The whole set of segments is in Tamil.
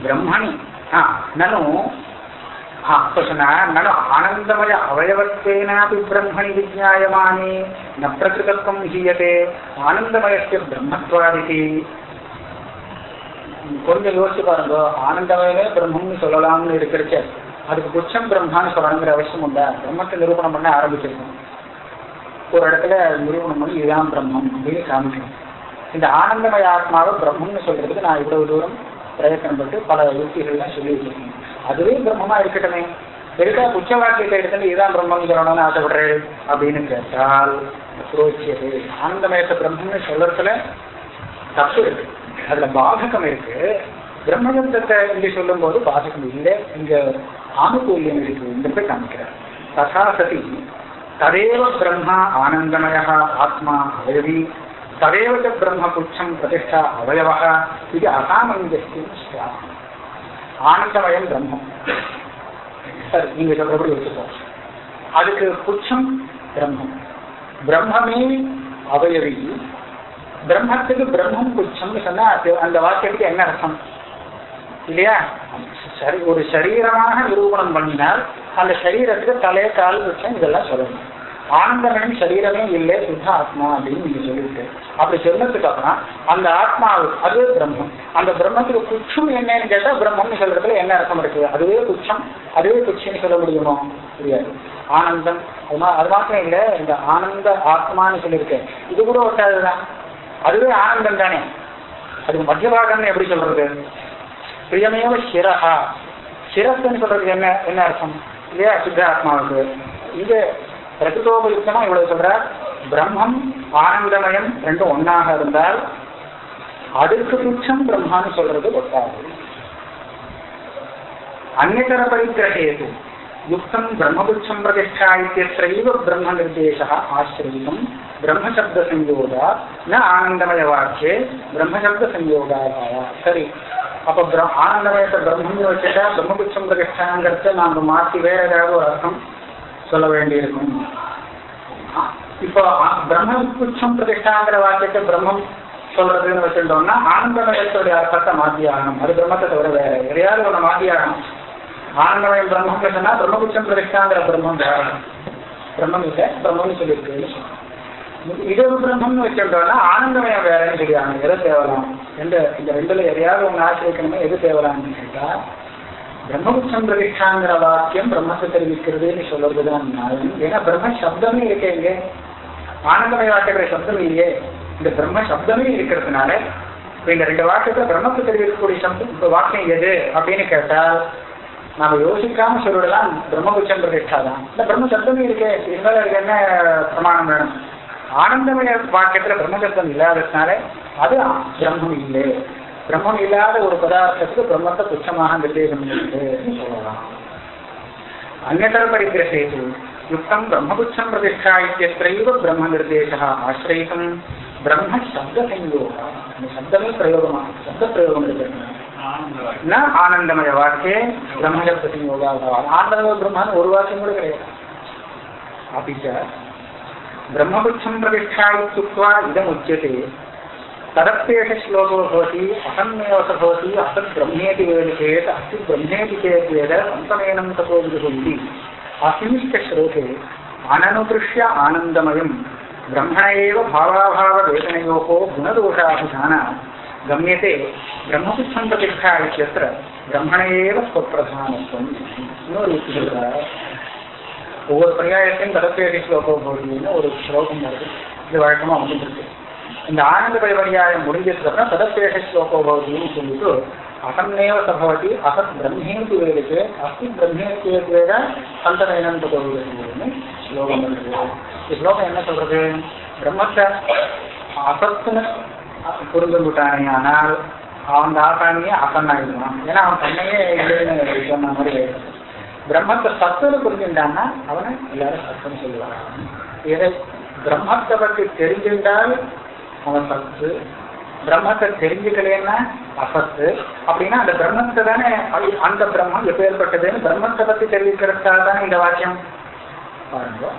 ಬ್ರಹ್ಮಣಿ ಹಾ ನಾನು ಅಪ್ಪಶನ ನಾನು ಆನಂದಮಯ ಅವಯವತ್ವೇನಾಪಿ ಬ್ರಹ್ಮಣಿ ವಿಜ್ಞಾಯಮಾನೆ ನ ಪ್ರಕೃತತ್ವಂ ಹೀಯತೆ ಆನಂದಮಯಸ್ಯ ಬ್ರಹ್ಮತ್ವಾದಿತಿ கொஞ்சம் யோசிச்சு பாருங்க ஆனந்தமயமே பிரம்மம்னு சொல்லலாம்னு இருக்கிறச்சு அதுக்கு புச்சம் பிரம்மான்னு சொல்லணுங்கிற அவசியம் உண்டா பிரம்மத்தை நிரூபணம் பண்ண ஆரம்பிச்சிருக்கோம் ஒரு இடத்துல நிரூபணம் பண்ணி இதுதான் பிரம்மம் அப்படின்னு காமிக்கணும் இந்த ஆனந்தமய ஆத்மாவை பிரம்மம்னு சொல்றதுக்கு நான் இவ்வளவு தூரம் பிரயத்தனம் பட்டு பல யுக்திகள்லாம் சொல்லி வச்சிருக்கேன் அதுவே பிரம்மமா இருக்கட்டுமே. எதுக்கா உச்ச வாக்கியத்தை எடுத்துட்டு இதான் பிரம்மம் சொல்லணும்னு ஆசைப்படுறேன் அப்படின்னு கேட்டால் புரோச்சியது. ஆனந்தமயத்தை பிரம்மம்னு சொல்றதுல தப்பு இருக்கு. அதுல பாதகம் இருக்கு. பிரம்மசப்தத்தை இங்க சொல்லும் போது பாதகம் இல்லை. இங்க ஆனுகூல்யம் இருக்கு இந்த காமிக்கிறார். ததா சதி ததேவ பிரம்மா ஆனந்தமய ஆத்மா அவயவி ததேவ ச பிரம்மபுச்சம் பிரதிஷ்டா அவயவ இது அசாமஞ்சஸ்யம் ஆனந்தமயம் பிரம்மம் சார் நீங்க சொல்றபடி வச்சுக்கோம் அதுக்கு புச்சம் பிரம்மம் பிரம்மமே அவயவி பிரம்மத்துக்கு பிரம்மம் புச்சம்னு சொன்னா அந்த வாக்கியத்துக்கு என்ன அர்த்தம் இல்லையா சரி ஒரு சரீரமாக நிரூபணம் பண்ணினால் அந்த சரீரத்துக்கு தலை கால் புச்சம் இதெல்லாம் சொல்லணும் ஆனந்தனும் சரீரமே இல்லை சுத்த ஆத்மா அப்படின்னு நீங்க சொல்லிவிட்டு அப்படி சொன்னதுக்கு அப்புறம் அந்த ஆத்மாவுக்கு அதுவே பிரம்மம். அந்த பிரம்மத்துக்கு குச்சம் என்னன்னு கேட்டா பிரம்மம்னு சொல்றதுல என்ன அர்த்தம் இருக்குது அதுவே குச்சம் அதுவே குச்சம்னு சொல்ல முடியுமோ? புரியாது. ஆனந்தம். அது மாத்திரம் இல்லை இந்த ஆனந்த ஆத்மான்னு சொல்லியிருக்கேன் இது கூட ஒட்டாதுதான். அதுவே ஆனந்தம் தானே. அதுக்கு மத்தியபாகம்னு எப்படி சொல்றது? பிரியமேவ சிரஹா. சிரஸ்ன்னு சொல்றதுக்கு என்ன என்ன அர்த்தம்? இல்லையா சித்த ஆத்மாவுக்கு. இது பிரகிருதோபயுக்தமா இவ்வளவு சொல்ற? பிரம்மம் ஆனந்தமயம் ரெண்டும் ஒன்னாக இருந்தால் அதுக்கு துச்சம் பிரம்மான்னு சொல்றது ஒட்டாது. அந்நதர பரிகிரகேது யுக்தம் பிரம்மபுச்சம் பிரதிஷ்டா இத்தியத்தைவ பிரம்ம நிர்தேச ஆசிரியம் பிரம்மசப்த சம்யோகா ந ஆனந்தமய வாக்கியே பிரம்மசப்த சம்யோகாதாயா சரி. அப்ப ஆனந்தமயத்தை பிரம்மம்னு வச்சுட்டா பிரம்மபுச்சம் பிரதிஷ்டாங்கிறத நாம மாத்தி வேற ஏதாவது ஒரு அர்த்தம்? சொல்ல வேண்டியிருக்கும். இப்போ பிரம்மபுச்சம் பிரதிஷ்டாங்கிற வாக்கியத்தை பிரம்மம் சொல்றதுன்னு வச்சுட்டோம்னா ஆனந்தமயத்தோடைய அர்த்தத்தை மாத்தி ஆகணும் அது பிரம்மத்தை தவிர வேற எதையாவது ஒன்று மாத்தி ஆகணும் ஆனந்தமயம் பிரம்மம் சொன்னா பிரம்மபுட்சம் பிரதிஷ்டாங்கிற பிரம்மம் வேற. பிரம்மம் இல்லை பிரம்மம்னு சொல்லியிருக்குன்னு சொன்னோம். இது பிரம்மம்னு வச்சுட்டோம்னா ஆனந்தமயம் வேறன்னு சொல்லியாங்க எதை தேவலாம்? எந்த இந்த ரெண்டுல எதையாவது ஒன்று ஆசிரியக்கணுமே? எது தேவலாம்னு கேட்டா பிரம்மபுச்சம் பிரதிஷ்டாங்கிற வாக்கியம் பிரம்மத்தை தெரிவிக்கிறதுன்னு சொல்றதுதான். நியாயம் ஏன்னா பிரம்ம சப்தமே இருக்கே இங்கே. ஆனந்தமய வாக்கிற சப்தம் இல்லையே. இந்த பிரம்ம சப்தமே இருக்கிறதுனால இந்த ரெண்டு வாக்கியத்தை பிரம்மத்தை தெரிவிக்கக்கூடிய சப்தம் இப்போ வாக்கியம் எது அப்படின்னு கேட்டால் நாம யோசிக்காம சொல்லிடலாம் பிரம்மபுச்சம் பிரதிஷ்டா தான் இந்த பிரம்ம சப்தமே இருக்கே. இருந்தாலும் அதுக்கு என்ன பிரமாணம் வேணும்? ஆனந்தமய வாக்கியத்துல பிரம்மசப்தம் இல்லாததுனால அது பிரம்மம் இல்லை. பிரம்மம் இல்லாத ஒரு பதார்த்தத்துக்கு பிரம்மத்தை துச்சமாக நிர்தேசம் சொல்லலாம் அந்நதர பரிகிரசேது யுக்தம் பிரம்மபுச்சம் பிரதிஷ்டா இத்தியத்திரைவ பிரம்ம நிர்தேச ஆசிரியம் பிரம்ம சப்த சங்கோகா சப்தமே பிரயோகமாக சப்த பிரயோகம் இருக்கிறது ந ஆனந்தமய வாக்கியே பிரம்மசப்த சங்கோகா ஆனந்தமய பிரம்மான்னு ஒரு வாக்கியம் கூட கிடையாது. அப்பிச்ச பிரம்மபுச்சம் பிரதிஷ்டா இத்துக்வா இதம் तदप्येष श्लोको भवति अहमेव स भवति असत् ब्रह्मेति वेद चेत् अस्ति ब्रह्मेति चेत् वेद सन्तमेनं ततो विदुः इति अस्मिश्चश्लोके अननुदृश्य आनन्दमयं ब्रह्मण एव भावाभाववेदनयोः गुणदोषाभिधान गम्यते ब्रह्मपुच्छं प्रतिष्ठा इत्यत्र ब्रह्मण एव स्वप्रधानत्वम् இன்னொரு யுக்தி சொல்றார் ஒவ்வொரு பரியாயத்தையும் தடப்பேடி ஸ்லோகோ போட்டின்னு ஒரு ஸ்லோகம் வருது இது வழக்கமாக வந்துருக்கு இந்த ஆனந்த பரிபரியாயம் முடிஞ்சதுக்கு சதப்பேஷ ததப்பேஷ ஸ்லோகோ பவதின்னு சொல்லிட்டு அசன்னேவ சபவதி அசத் பிரம்மேந்து வேதிக்கு அஸ்தி பிரம்மேந்து வேத சந்தனைனம் தோல்வின்னு ஸ்லோகம் வருது இந்த ஸ்லோகம் என்ன சொல்றது? பிரம்மத்தை அசத்துன்னு புரிந்து விட்டானே ஆனால் அவன் ஆசானியே அசன்னாயிடுவான் ஏன்னா அவன் தன்னையே இல்லைன்னு சொன்ன மாதிரி பிரம்மத்தை சத்துன்னு புரிஞ்சுட்டான்னா அவனை எல்லாரும் சத்துன்னு சொல்லுவாங்க. இதை பிரம்மத்தை பற்றி தெரிஞ்சிருந்தால் அவன் சத்து பிரம்மத்தை தெரிஞ்சுக்கலன்னா அசத்து. அப்படின்னா அந்த பிரம்மத்தை தானே அந்த பிரம்மம் எப்பேற்பட்டதுன்னு பிரம்மத்தை பத்தி தெரிவிக்கிறதுக்காக தானே இந்த வாக்கியம்? பாருங்க.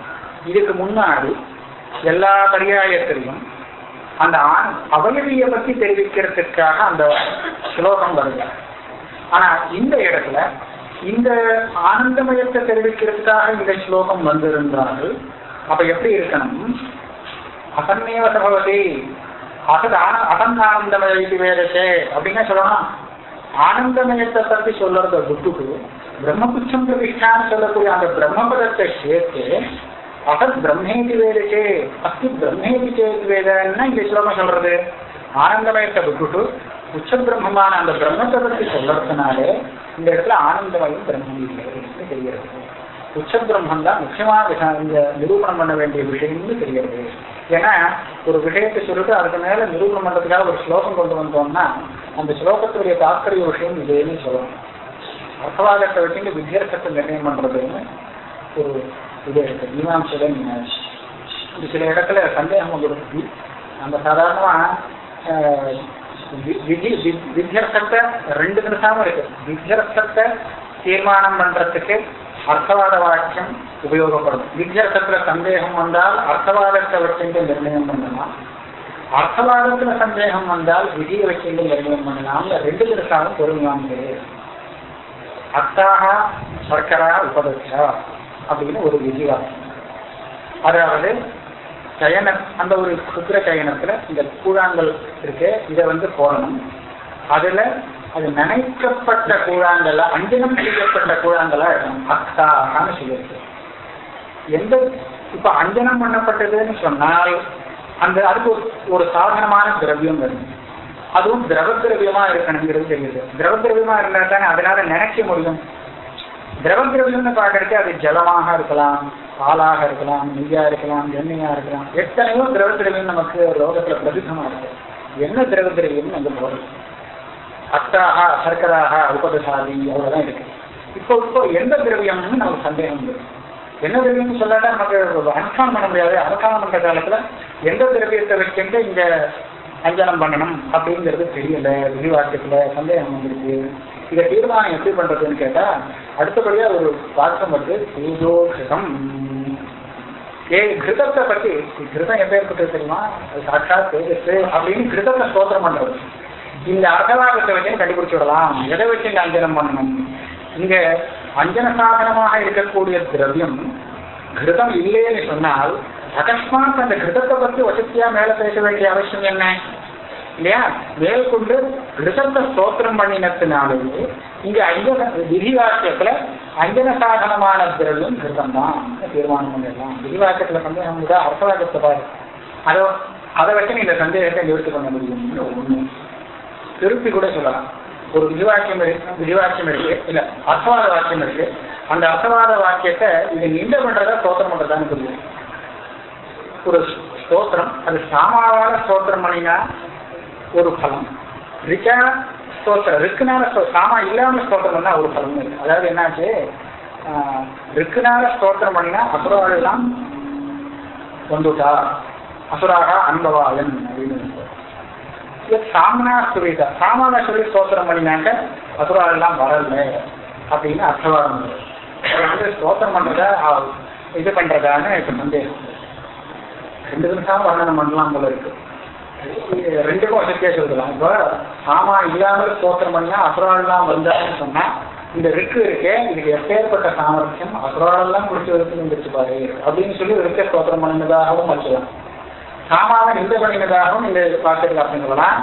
இதுக்கு முன்னாடி எல்லா பரியாயத்திலையும் அந்த அவயவியை பத்தி தெரிவிக்கிறதுக்காக அந்த ஸ்லோகம் வருது. ஆனா இந்த இடத்துல இந்த ஆனந்தமயத்தை தெரிவிக்கிறதுக்காக இந்த ஸ்லோகம் வந்திருந்தார்கள். அப்ப எப்படி இருக்கணும்? அசன்னேவ சபவதி அசத் ஆன அசன் ஆனந்தமய இது வேதத்தை அப்படின்னா சொல்லணும் ஆனந்தமயத்தை பத்தி சொல்றத விட்டுட்டு பிரம்மபுச்சம் பிரதிஷ்டான்னு சொல்லக்கூடிய அந்த பிரம்மபதத்தை சேர்த்து அசத் பிரம்மேதி வேதச்சே அஸ்தி பிரம்மேதி சேத் வேதன்னா இந்த ஸ்லோகம் சொல்றது ஆனந்தமயத்தை விட்டுட்டு உச்ச பிரம்மமான அந்த பிரம்மத்தை பத்தி சொல்றதுனாலே இந்த இடத்துல ஆனந்தமயம் பிரம்மம் இல்லை தெரிகிறது உச்ச பிரம்மம் தான் முக்கியமாக இந்த நிரூபணம் பண்ண வேண்டிய விஷயம்னு தெரிகிறது ஏன்னா ஒரு விஷயத்தை சொல்லிட்டு அதுக்கு மேல நிரூபணம் பண்றதுக்காக ஒரு ஸ்லோகம் கொண்டு வந்தோம்னா அந்த ஸ்லோகத்துடைய தாத்பரிய விஷயம் இதேன்னு சொல்லணும். அர்த்தவாதத்தை வச்சுட்டு வித்தியாசத்தை நிர்ணயம் பண்றதுன்னு ஒரு இது இருக்கு மீமாம்சையில இது சில இடத்துல சந்தேகம் வந்துருக்கு நம்ம சாதாரணமா வித்தியர்த்தத்தை ரெண்டு நிமிஷமும் இருக்கு. வித்தியர்த்தத்தை தீர்மானம் பண்றதுக்கு அர்த்தவாத வாக்கியம் உபயோகப்படும். வித்தியாசத்துல சந்தேகம் வந்தால் அர்த்தவாதத்தை வச்சுட்டு நிர்ணயம் பண்ணலாம். அர்த்தவாதத்துல சந்தேகம் வந்தால் விதியை வச்சுட்டு நிர்ணயம் பண்ணலாம். ரெண்டு நிமிஷமும் பொறுமையானது அத்தாக சர்க்கரா உபதச்சா அப்படின்னு ஒரு விதி வாக்கியம் அதாவது சயன அந்த ஒரு சுத்திர சயனத்துல இந்த கூழாங்கல் இருக்கு. இதை வந்து போடணும். அதுல அது நினைக்கப்பட்ட கூழாங்கல்ல அஞ்சனம் செய்யப்பட்ட கூழாங்கல்லா இருக்கணும். சொல்லியிருக்கு எந்த இப்ப அஞ்சனம் பண்ணப்பட்டதுன்னு சொன்னால் அந்த அதுக்கு ஒரு சாதனமான திரவியம் வரும் அதுவும் திரவ திரவியமா இருக்கணுங்கிறது தெரியுது. திரவ திரவியமா இருந்தா தானே அதனால நினைக்க முடியும். திரவ திரவியம்னு பார்க்கறதுக்கு அது ஜலமாக இருக்கலாம் பாலாக இருக்கலாம் நெய்யா இருக்கலாம் எண்ணெயா இருக்கலாம். எத்தனையோ திரவ திரவியம் நமக்கு லோகத்துல பிரசித்தமா இருக்கு. என்ன திரவ திரவியம் அந்த போகிறது அத்தாகா சர்க்கராக உபதசாதி அவ்வளவுதான் இருக்கு. இப்போ இப்போ எந்த திரவியம்னு நமக்கு சந்தேகம் இருக்கு என்ன திரவியம்னு சொல்லாட்டா நமக்கு அனுஷ்டானம் பண்ண முடியாது. அனுஷ்டானம் பண்ற காலத்துல எந்த திரவியத்தை வச்சுட்டு இங்க அஞ்சனம் பண்ணணும் அப்படிங்கிறது தெரியல. விரிவாக்கத்துல சந்தேகம் வந்துருக்கு. இதை தீர்மானம் எப்படி பண்றதுன்னு கேட்டா அடுத்தபடியா ஒரு வாக்கம் வருது. பூஜோகிருதம் ஏ கிருதத்தை பத்தி கிருதம் எப்பேற்பட்டது தெரியுமா? அது சாட்சாத் தேஜஸ் அப்படின்னு கிருதத்தை ஸ்தோத்திரம் பண்றது இந்த அர்த்தவாதத்தை வச்சு கண்டுபிடிச்சு விடலாம். எதை வச்சு இந்த அஞ்சனம் பண்ணணும்? இங்க அஞ்சன சாதனமாக இருக்கக்கூடிய திரவியம் கிருதம் இல்லைன்னு சொன்னால் அகஸ்மாத் அந்த கிருதத்தை பத்தி வசதியா மேல பேச வேண்டிய அவசியம் என்ன? இல்லையா? மேற்கொண்டு கிருதத்தை ஸ்தோத்திரம் பண்ணினத்தினாலேயே இங்க அஞ்சன விதிவாக்கியத்துல அஞ்சன சாதனமான திரவியம் கிருதம் தான் தீர்மானம் பண்ணிடலாம். விதிவாக்கியத்துல சந்தேகம் இல்லை அர்த்தவாக்கத்தை பாரு. அதோ அதை வச்சு நீ இந்த சந்தேகத்தை நிவர்த்தி பண்ண முடியும். ஒண்ணு. திருப்பி கூட சொல்லலாம். ஒரு விதிவாக்கியம் விரிவாக்கியம் இருக்கு இல்ல அர்த்தவாத வாக்கியம் இருக்கு. அந்த அர்த்தவாத வாக்கியத்தை இது நீண்ட பண்றதா ஸ்தோத்திரம் பண்றதான்னு புரியும் ஒரு ஸ்தோத்திரம் அது சாமாவான ஸ்தோத்திரம் பண்ணினா ஒரு பலம் ரிக்கா ஸ்தோத்திரம் ரிக்குனால சாமா இல்லாம ஸ்தோத்திரம் பண்ணா ஒரு பலம் இருக்கு. அதாவது என்னாச்சு? ரிக்குனால ஸ்தோத்திரம் பண்ணினா அசுராவெல்லாம் வந்துட்டா. அசுராக அன்பவாளன் அப்படின்னு. சாமனா சுவிதா சாமான சொல்லி ஸ்தோத்திரம் பண்ணினாக்க அசுரால் எல்லாம் வரல அப்படின்னு அர்த்தவாதம் வந்து ஸ்தோத்திரம் பண்றதா இது பண்றதான்னு இப்ப சந்தேகம். ரெண்டு நிமிஷம் வர்ணனம் பண்ணலாம் போல இருக்கு. ரெண்டுக்கும் வசதியா சொல்லலாம் இப்போ சாமா இல்லாமல் ஸ்தோத்திரம் பண்ணா அசுரால் வந்தாருன்னு சொன்னா இந்த ரிக்கு இருக்கே இதுக்கு எப்பேற்பட்ட சாமர்த்தியம்? அசுராலெல்லாம் முடிச்சு வரைக்கும் வந்துருச்சு பாரு அப்படின்னு சொல்லி ரிக்க ஸ்தோத்திரம் பண்ணதாகவும் வச்சுக்கலாம். சாமாவை நிந்த பண்ணினதாகவும் இந்த வார்த்தைகள் அப்படின்னு சொல்லலாம்.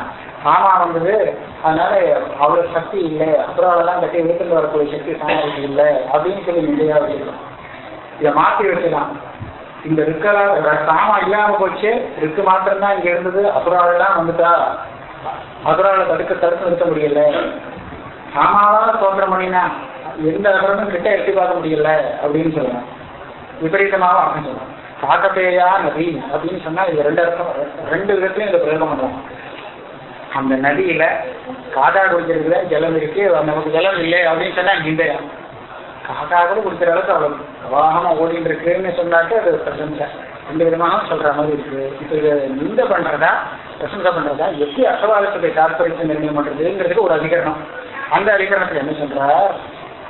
சாமா வந்தது அதனால அவ்வளவு சக்தி இல்லை. அப்புறம் கட்டி வீட்டுல வரக்கூடிய சக்தி சாமர்த்தி இல்லை அப்படின்னு சொல்லி நிலையா வச்சுக்கலாம். இதை மாற்றி வச்சுக்கலாம். இந்த ரிக்கலா சாமா இல்லாம போச்சு. ரிக்கு மாத்திரம்தான் இங்க இருந்தது. அசுராலெல்லாம் வந்துட்டா. அசுரால தடுக்க தடுத்து நிறுத்த முடியல. சாமாவால தோன்றம் பண்ணினா எந்த அகரமும் கிட்ட எட்டி பார்க்க முடியல அப்படின்னு சொல்லலாம். விபரீதமாவும் அப்படின்னு சொல்லலாம். காக்கப்பேயா நதி அப்படின்னு சொன்னா இது ரெண்டு அர்த்தம் ரெண்டு விதத்துலையும் இதை பிரயோகம் பண்ணுவாங்க. அந்த நதியில காதாடு வச்சிருக்குல ஜலம் இருக்கு நமக்கு ஜலம் இல்லை அப்படின்னு சொன்னா நிந்தையா காக்கா கூட குடிக்கிற அளவுக்கு அவ்வளவு பிரவாகமா ஓடிட்டு இருக்குன்னு சொன்னாக்க அது பிரசம்சை ரெண்டு விதமாக சொல்ற மாதிரி இருக்கு. இப்போ இதை நிந்த பண்றதா பிரசம்சை பண்றதா எப்படி அசவாதத்துடைய தாற்பயத்தை நிர்ணயம் பண்றதுங்கிறதுக்கு ஒரு அதிகரணம். அந்த அதிகரணத்துல என்ன சொல்றார்?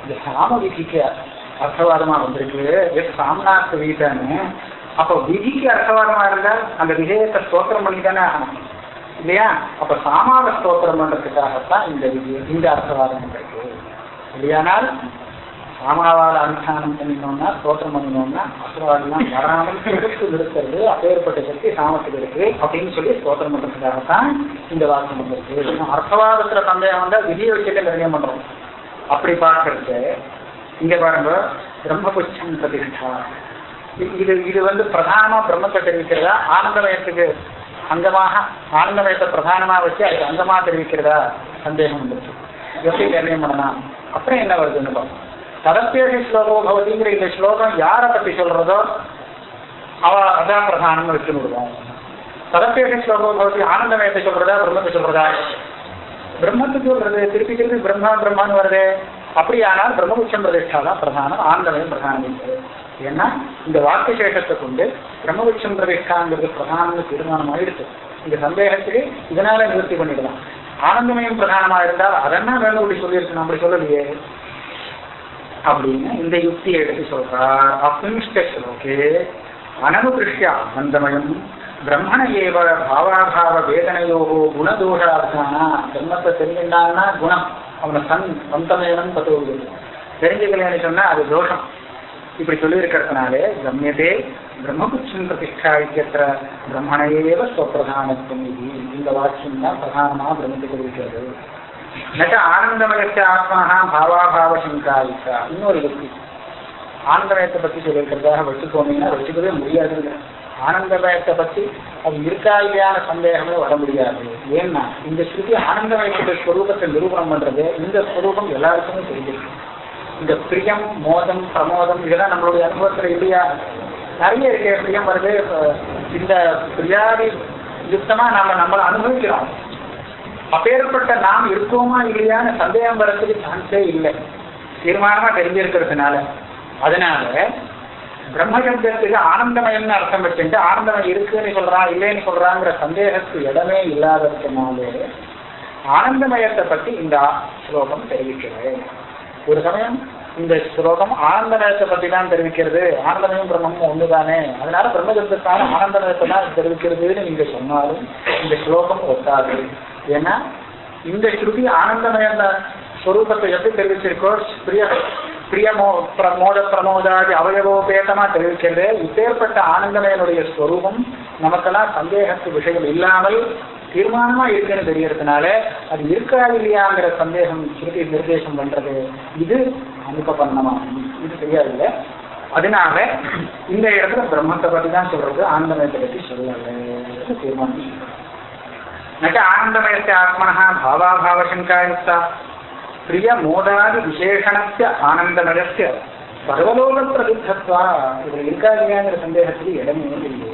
இந்த சாம விதிக்கு அர்த்தவாதமா வந்திருக்கு. எஸ் சாம்னார்த்த வீட்டான்னு அப்போ விதிக்கு அர்த்தவாதமா இருந்தால் அந்த விஷயத்தை ஸ்தோத்திரம் பண்ணி தானே ஆகணும். இல்லையா? அப்ப சாமாவ ஸ்தோத்திரம் பண்றதுக்காகத்தான் இந்த விதி இந்த அர்த்தவாதம் இருக்கு. இல்லையானால் சாமாவால் அனுஷ்டானம் பண்ணினோம்னா ஸ்தோத்திரம் பண்ணினோம்னா அசுரவாதெல்லாம் வராமல் எடுத்து நிறுத்துறது அப்பேற்பட்ட சக்தி சாமத்துக்கு இருக்கு அப்படின்னு சொல்லி ஸ்தோத்திரம் பண்றதுக்காகத்தான் இந்த வாக்கியம் வந்திருக்கு. அர்த்தவாதத்துல சந்தேகம் வந்தா விதியை வச்சுட்டு நிர்ணயம் பண்றோம். அப்படி பார்க்கறது இங்க பாருங்க பிரம்மபுச்சம் பிரதிஷ்டா. இது இது வந்து பிரதானமா பிரம்மத்தை தெரிவிக்கிறதா? ஆனந்தமயத்துக்கு அங்கமாக ஆனந்தமயத்தை பிரதானமா வச்சு அதுக்கு அங்கமா தெரிவிக்கிறதா? சந்தேகம் வந்துருச்சு. எப்படி நிர்ணயம் பண்ணலாம். அப்புறம் என்ன வருதுன்னு பார்ப்போம். ததப்பேசி ஸ்லோகோ பவதிங்கிற இந்த ஸ்லோகம் யாரை பத்தி சொல்றதோ அவ அதான் பிரதானம் வச்சு விடுவோம் ததப்பேசி ஸ்லோகோ பவதி ஆனந்தமயத்தை சொல்றதா பிரம்மத்தை சொல்றதா? பிரம்மத்துக்கு சொல்றது திருப்பி திருப்பி பிரம்மா பிரம்மான்னு வருது. அப்படியானால் பிரம்மபுட்சம் பிரதிஷ்டா தான் பிரதானம் ஆனந்தமயம் பிரதானம். ஏன்னா இந்த வாக்கு சேஷத்தை கொண்டு பிரம்மபுட்சம் பிரதிஷ்டாங்கிறது பிரதான தீர்மானம் ஆயிடுச்சு இந்த சந்தேகத்துக்கு இதனால நிவர்த்தி பண்ணிடலாம். ஆனந்தமயம் பிரதானமா இருந்தால் அதெல்லாம் வேணும் அப்படி சொல்லியிருக்கு? நம்ம சொல்லலையே. அப்படின்னு இந்த யுக்தியை எடுத்து சொல்றார். அப்பிஷ்ட ஸ்லோகே அனனுகிருஷ்ய ஆனந்தமயம் பிரம்மண ஏவ பாவாபாவ வேதனையோ குணதோஷார்த்தானா பிரம்மத்தை தெரிஞ்சுட்டான்னா குணம். அவனை சன் சந்தமயனம் பத்து தெரிஞ்சுக்கலன்னு சொன்னா அது தோஷம். இப்படி சொல்லியிருக்கிறதுனாலே கம்யதே பிரம்மபுட்சன் பிரதிஷ்டா இத்தியத்திர பிரம்மண ஏவ ஸ்வப்பிரதானத்துவம் இது. இந்த வாக்கியம் தான் பிரதானமாக பிரம்மத்துக்கு இருக்கிறது நச்ச ஆனந்தமயத்த ஆத்மாக பாவாபாவ சங்காயிக்கா இன்னொரு யுக்தி ஆனந்தமயத்தை பத்தி சொல்லியிருக்கிறதாக வச்சுக்கோனீங்கன்னா வச்சுக்கவே முடியாதுங்க. ஆனந்தமயத்தை பத்தி அது இருக்கா இல்லையான சந்தேகமே வர முடியாது. ஏன்னா இந்த ஸ்ருதி ஆனந்தமயத்துடைய ஸ்வரூபத்தை நிரூபணம் பண்றது இந்த ஸ்வரூபம் எல்லாருக்குமே தெரிஞ்சிருக்கு. இந்த பிரியம் மோதம் பிரமோதம் இதெல்லாம் நம்மளுடைய அனுபவத்துல இல்லையா? நிறைய இருக்கு பிரியம் வருது. இந்த பிரியாதி யுத்தமா நம்ம நம்மளை அனுபவிக்கிறோம். அப்பேற்பட்ட நாம் இருக்கோமா இல்லையான்னு சந்தேகம் வரத்துக்கு சான்ஸே இல்லை. தீர்மானமா தெரிஞ்சிருக்கிறதுனால. அதனால பிரம்மசப்தத்துக்கு ஆனந்தமயம்னு அர்த்தம் வச்சுட்டு ஆனந்தமயம் இருக்குன்னு சொல்றான் இல்லைன்னு சொல்றாங்கிற சந்தேகத்துக்கு இடமே இல்லாததுனாலே ஆனந்தமயத்தை பத்தி இந்த ஸ்லோகம் தெரிவிக்கிறது. ஒரு சமயம் இந்த ஸ்லோகம் ஆனந்த நேரத்தை பத்தி தான் தெரிவிக்கிறது ஆனந்தமயம் பிரம்மமும் ஒண்ணுதானே? அதனால ஆனந்த நேரத்தை தான் தெரிவிக்கிறதுன்னு நீங்க சொன்னாலும் இந்த ஸ்லோகம் ஒத்தாது. ஏன்னா இந்த ஸ்ருதி ஆனந்தமய ஸ்வரூபத்தை எப்படி தெரிவிச்சிருக்கோ? பிரிய பிரியமோ பிரமோத பிரமோதாதி அவயவோபேதமா தெரிவிக்கிறது இப்பேற்பட்ட ஆனந்தமயனுடைய ஸ்வரூபம். நமக்கெல்லாம் சந்தேகத்து விஷயம் இல்லாமல் தீர்மானமா இருக்குன்னு தெரியறதுனால அது இருக்காது இல்லையாங்கிற சந்தேகம் ஸ்ருதி நிர்தேசம் பண்றது இது அனுப்பப்பண்ணமா இது தெரியாது அதனால இந்த இடத்துல பிரம்மத்தை பத்தி தான் சொல்றது ஆனந்தமயத்தை பத்தி சொல்லல. தீர்மானம். நட்டு ஆனந்தமயத்தை ஆத்மனா பாவாபாவசங்காயுக்தா பிரிய மோதாதி விசேஷணத்த ஆனந்தமயத்த சர்வலோக பிரதித்தத்வா இதுல இருக்கா இல்லையாங்கிற சந்தேகத்துக்கு இடமே இல்லையே